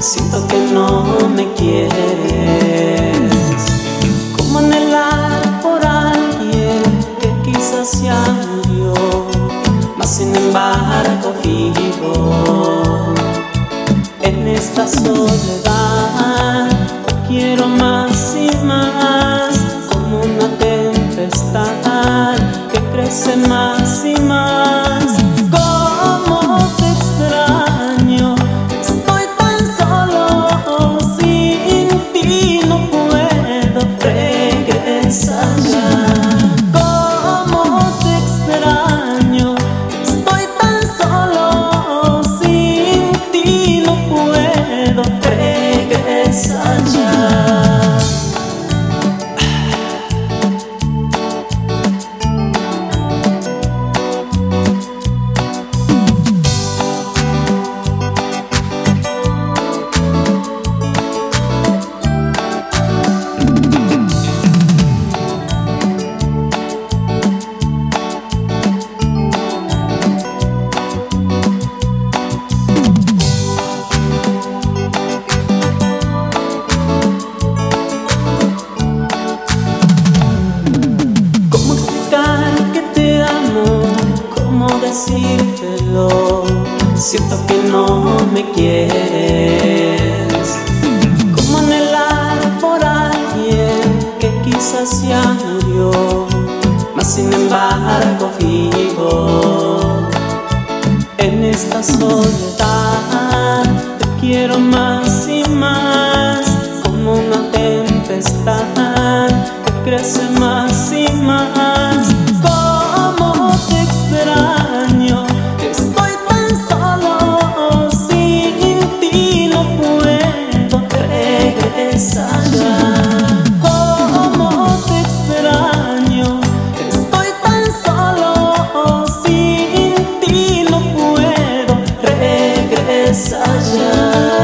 Siento que no me quieres. Como anhelar por alguien que quizás ya murió, mas sin embargo vivo en esta soledad. Quiero más y más, decírtelo? Siento que no me quieres. ¿Cómo anhelar por alguien que quizás ya murió? Mas sin embargo vivo en esta soledad. Te quiero más y más como una tempestad que crece. sun.